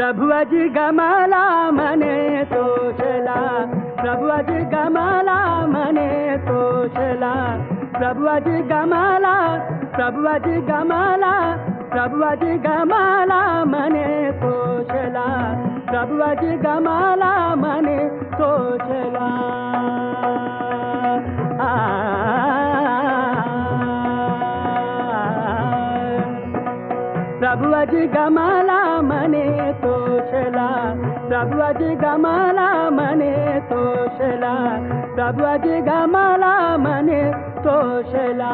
પ્રભુજ ગમલા મને તોછલા. પ્રભુજ ગમલા મને તોછલા. પ્રભુજ ગમલા પ્રભુજ ગમલા પ્રભુજ ગમલા મને તોછલા. પ્રભુજ ગમલા મને તોછલા. આ પ્રભુજ ગમલા મને તો तोषला प्रभुजी गमला मने तोषला प्रभुजी गमला मने तोषला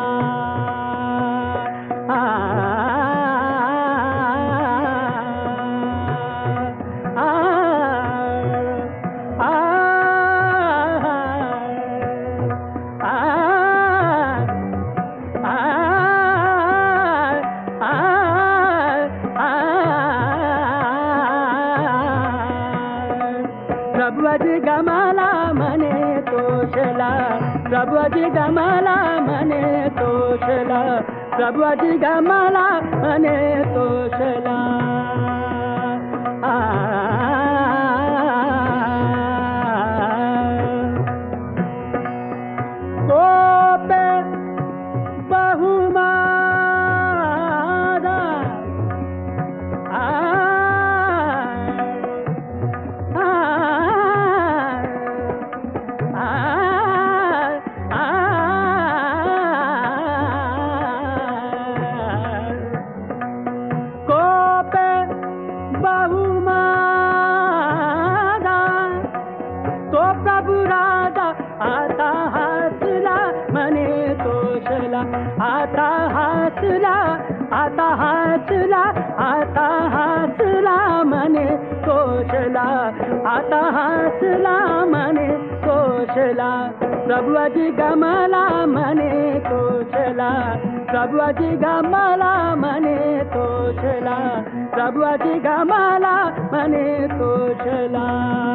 प्रभुजी गमला मने तोषला. प्रभुजी गमला मने तोषला. प्रभुजी गमला मने तोषला. आता हसला आता हसला आता हसला मने कोशला. आता हसला मने कोशला. प्रभुजी गमला मने कोशला. प्रभुजी गमला मने कोशला. प्रभुजी गमला मने कोशला.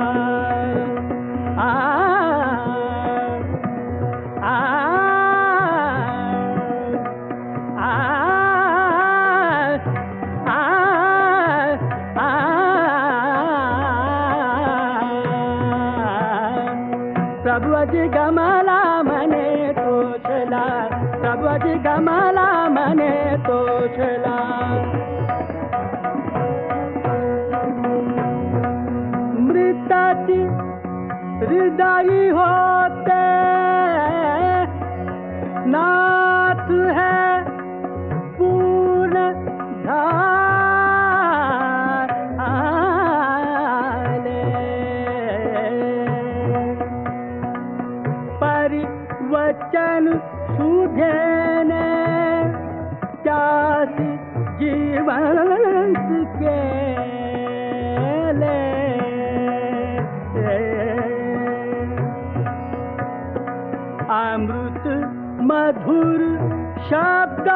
प्रभुजी गमला मने तोषला प्रभुजी गमला मने तोषला मृताची हृदय परिवचन सुधेने चासी जीवंत के ले अमृत मधुर शब्द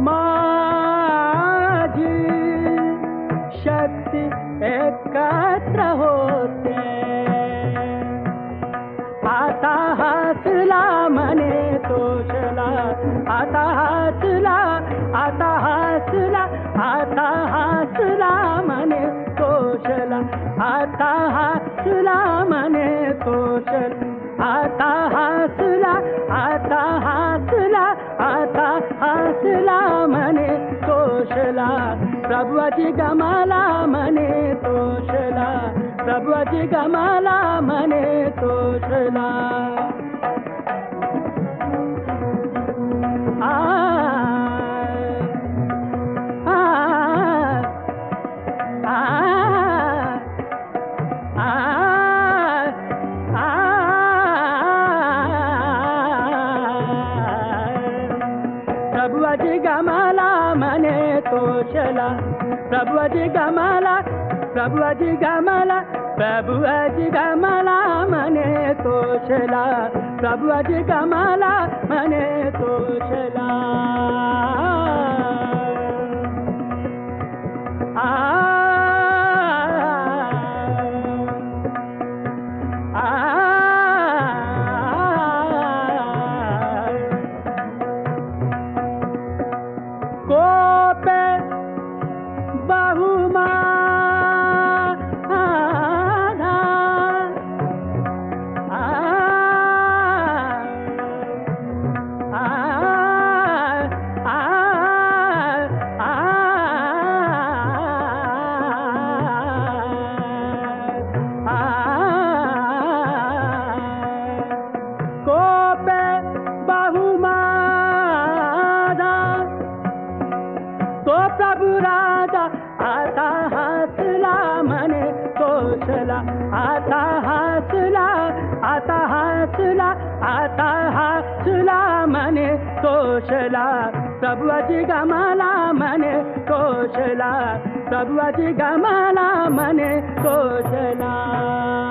माझी शक्ती एकत्र होते. आता हसला मने तोषला, आता हसला आता हसला आता हसला मने तोषला, आता हसला मने तोषला, आता हसला, आता आता मने कोषला प्रभुवा कमाला मने कोषला प्रभुची कमाला 婆罗吉嘎玛拉，婆罗吉嘎玛拉，婆罗吉嘎玛拉，我念咒语啦，婆罗吉嘎玛拉，我念咒语啦。तोषला आता हसला आता हसला, आता हासला मने तोषला अजी गमाला मने तोषला प्रभु अजी गमाला मने तोषला